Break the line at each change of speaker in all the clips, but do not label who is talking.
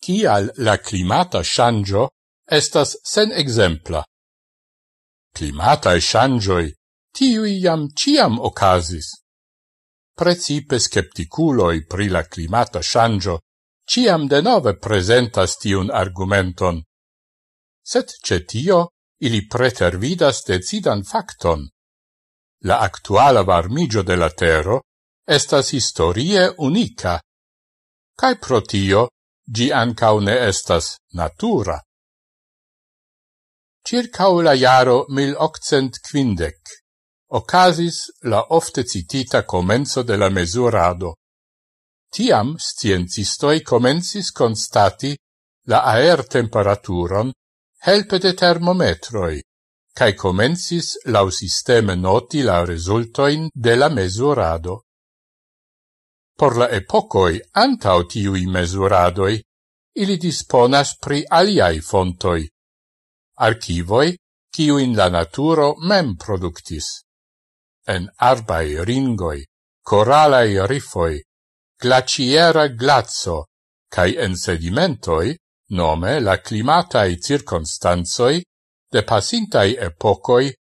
kial la climata shangio estas sen exempla. Climatae shangioi tiui jam ciam ocasis. Precipe scepticuloi pri la climata shangio ciam denove presentas tiun argumenton. Sed cetio ili pretervidas decidan facton. La actuala varmigio de la tero estas historie unica, Cai pro tio gi ancau ne estas natura. Circau la jaro 1850 ocasis la ofte citita comenzo de la mesurado. Tiam sciencistoi comensis constati la aer temperaturon helpe de termometroi, cae comensis lau sisteme noti la resultoin de la mesurado por la epocoi antau tiui mesuradoi, ili disponas pri aliai fontoi, archivoi, ciuin la naturo mem productis. En arbai ringoi, coralai rifoi, glaciera glazzo, cae en sedimentoi, nome la climatae circonstanzoi, de pasintai epocoi,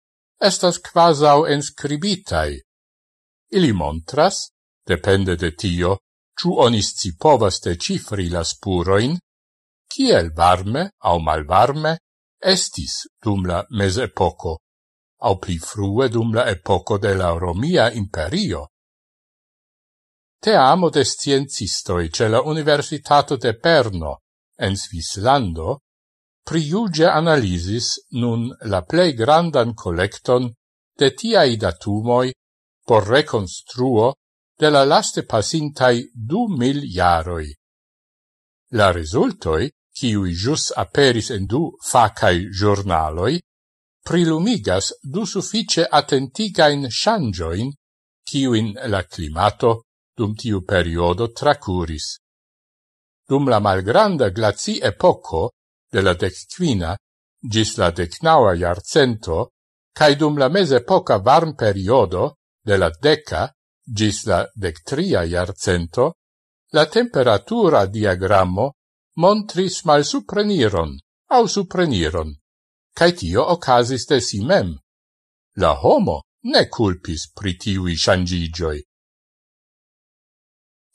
estas quasau enscribitai. Ili montras, depende de tio, ciu onis ci povas de cifri las puroin, kiel varme au malvarme estis dum la mesepoco, au pli frue dum la epoco de la Romia imperio. Te amo de sciencistoi ce la Universitato de Perno, en Svislando, priuge analisis nun la plei grandan collecton de tiai datumoi por reconstruo de la laste pasintai du mil jaroi. La resultoi, ciui jus aperis en du facai giornaloi, prilumigas du suffice attentigain shangioin ciuin la climato dum tiu periodo tracuris. Dum la malgranda glaci epoco de la decquina gis la decnaua iarcento, cae dum la mese poca varm periodo de la deca gis la dectria iarcento, la temperatura diagrammo montris mal supreniron, au supreniron, cae tio ocasis de si mem. La homo ne culpis pri tiui shangigioi.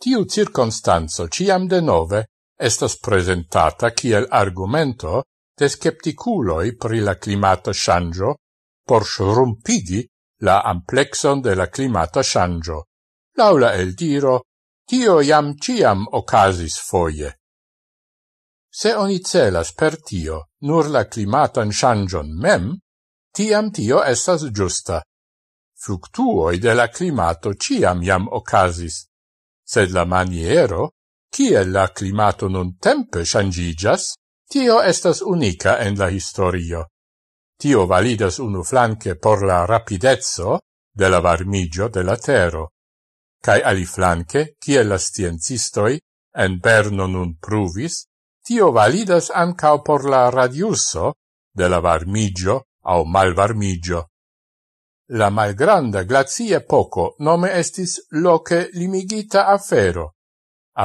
Tiu circonstanzo ciam de nove estas presentata kiel argumento de skepticuloi pri la climato shangio por shrumpigi la amplexon de la climata shangio. Laula el diro, tio iam ciam ocasis foie. Se oni celas per tio nur la climatan shangion mem, tiam tio estas giusta. Fluctuoi de la climato ciam iam ocasis, sed la maniero, kiel la climato nun tempe shangigas, tio estas unica en la historio. Tio validas unu flanque por la rapidezzo de la varmigio de la tero, cae ali flanque, cie la sciencistoi en Berno nun pruvis, tio validas ancao por la radiuso de la varmigio au malvarmigio. La malgranda glazie poco nome estis loce limigita afero.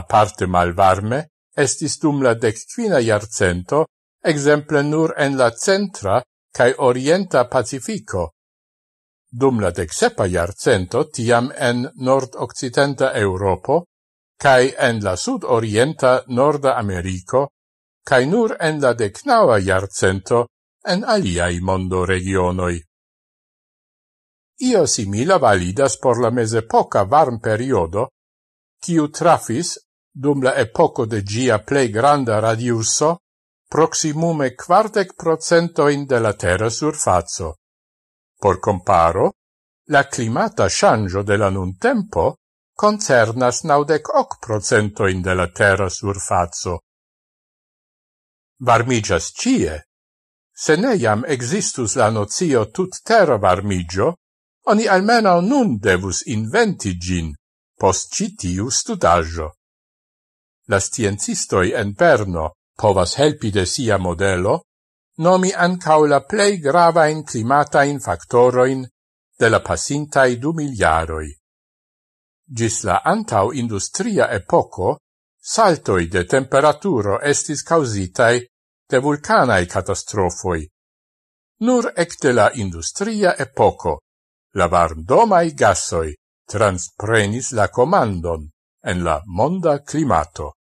parte malvarme, estis dum la decquina iarcento, exemple nur en la centra cae orienta Pacifico. Dum la decsepa iarcento tiam en nord-occidenta Europo, cae en la sud-orienta Norda Americo, cae nur en la decnava iarcento en aliai mondo regionoi. Io simila validas por la mese poca varm periodo, quiu trafis, dum la epoco de gia plei granda radiuso, proximume quartec procentoin de la terra surfazzo. Por comparo, la climata shangio de la nun tempo concernas naudec hoc procentoin de la terra surfazzo. Varmigias cie. Se neiam existus la nozio tut terra varmigio, oni almeno nun devus inventi gin, post citiu studaggio. La sciencistoi en Perno povas helpi de sia modelo, nomi ancau la plei gravain climatain factoroin de la pasintai du miliaroi. Gis la antau industria epoco, saltoi de temperaturo estis causitai de vulcanae catastrofoi. Nur ecte la industria epoco, la varmdomai gassoi transprenis la comandon en la monda climato.